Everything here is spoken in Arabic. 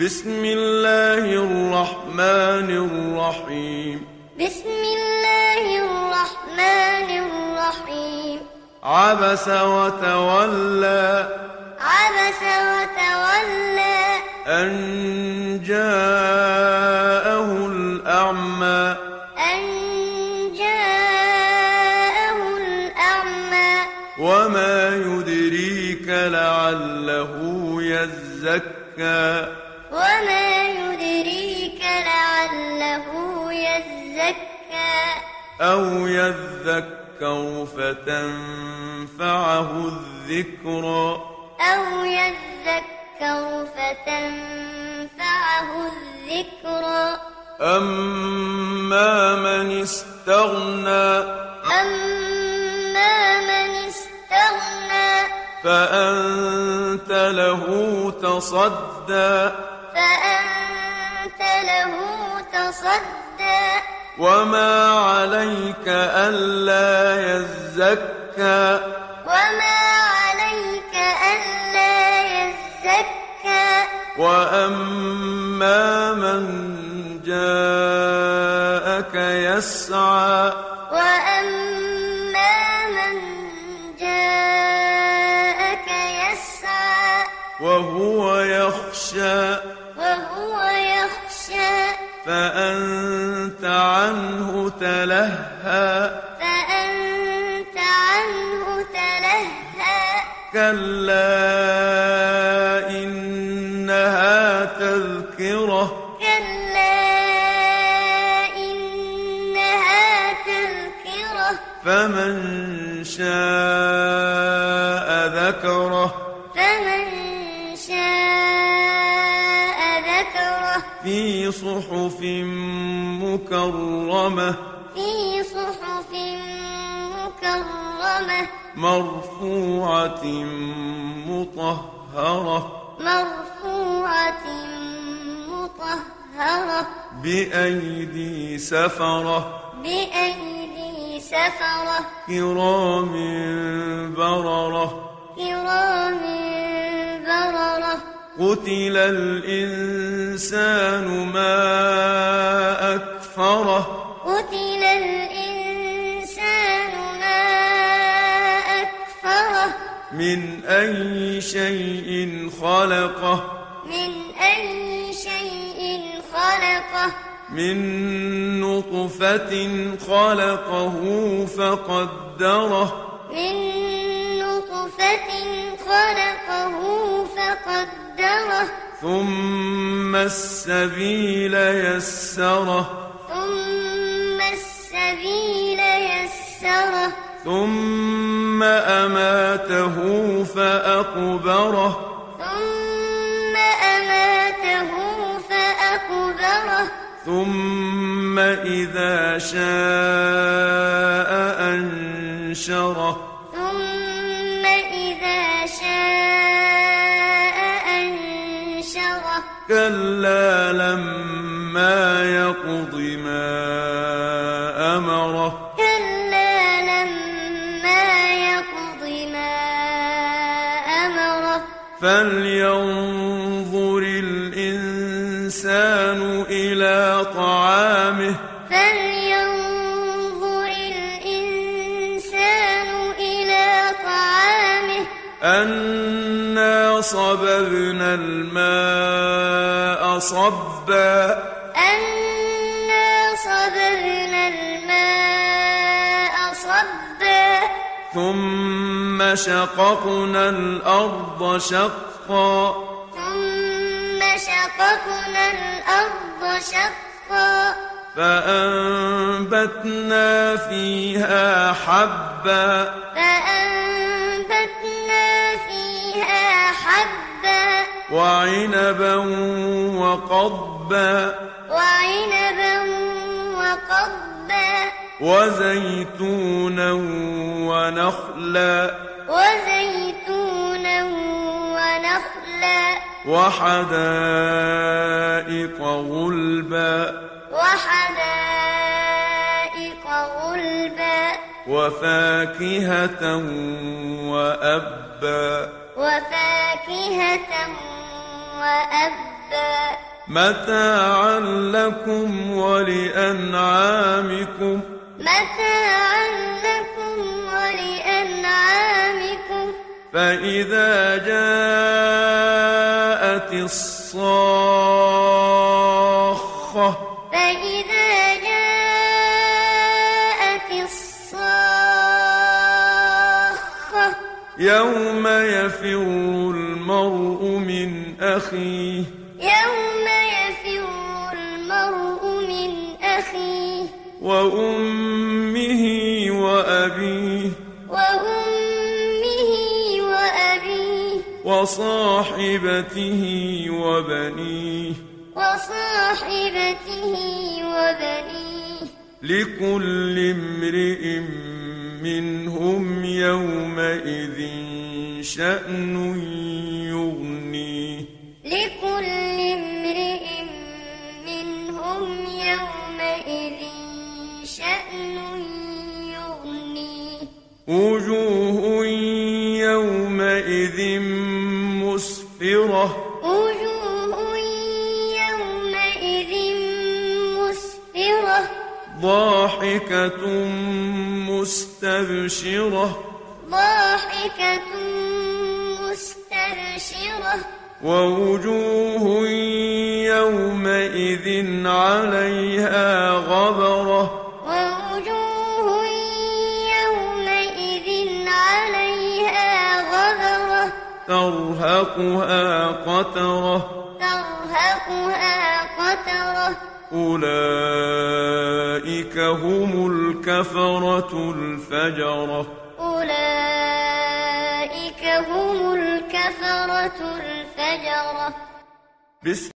بسم الله الرحمن الرحيم بسم الله الرحمن الرحيم عبس وتولى عبس وتولى أن جاءه الأعمى أن جاءه الأعمى وما يدريك لعله يزكى وما يدريك لعله يزكى أو يذكر فتنفعه الذكرى أو يذكر فتنفعه الذكرى أما من استغنى أما من استغنى فأنت له تصدى له تصدى. وما عليك ألا يزكى. وما عليك ألا يزكى. وأما من جاءك يسعى. وأما فأنت عنه تلهى. فأنت عنه تلهى. كلا إنها تذكرة. كلا إنها تذكرة. فمن شاء ذكره. في صحف مكرمة في صحف مكرمة مرفوعة مطهرة مرفوعة مطهرة بأيدي سفرة بأيدي سفرة كرام قتل الإنسان ما أكفره قتل الإنسان ما أكفره من أي شيء خلقه من أي شيء خلقه من نطفة خلقه فقدره من نطفة خلقه فقدره. ثم السبيل يسره. ثم السبيل يسره. ثم أماته فأقبره. ثم أماته فأقبره. ثم إذا شاء أنشره. أنشره كلا لما يقض ما أمره. كلا لما يقض ما أمره. فلينظر الإنسان إلى طعامه. أنا صببنا الماء صبا أنا صببنا الماء صبا ثم شققنا الأرض شقا ثم شققنا الأرض شقا فأنبتنا فيها حبا فأنبتنا وعنبا وقضبا وعنبا وقضبا وزيتونا ونخلا وزيتونا ونخلا وحدائق غلبا وحدائق غلبا وفاكهة وأبا وفاكهة وأبا متاعا لكم ولأنعامكم. متاعا لكم ولأنعامكم. فإذا جاءت الصاخة. فإذا جاءت الصاخة. يوم يفر من أخيه. يوم يفر المرء من أخيه. وأمه وأبيه. وأمه وأبيه. وصاحبته وبنيه. وصاحبته وبنيه. لكل امرئ منهم يومئذ شأن لكل امرئ منهم يومئذ شأن يغنيه. وجوه يومئذ مسفرة. وجوه يومئذ مسفرة. ضاحكة مستبشرة. ضاحكة مستبشرة. ووجوه يومئذ عليها غبرة. ووجوه يومئذ عليها غبرة. ترهقها قترة. ترهقها قترة. أولئك هم الكفرة الفجرة. أولئك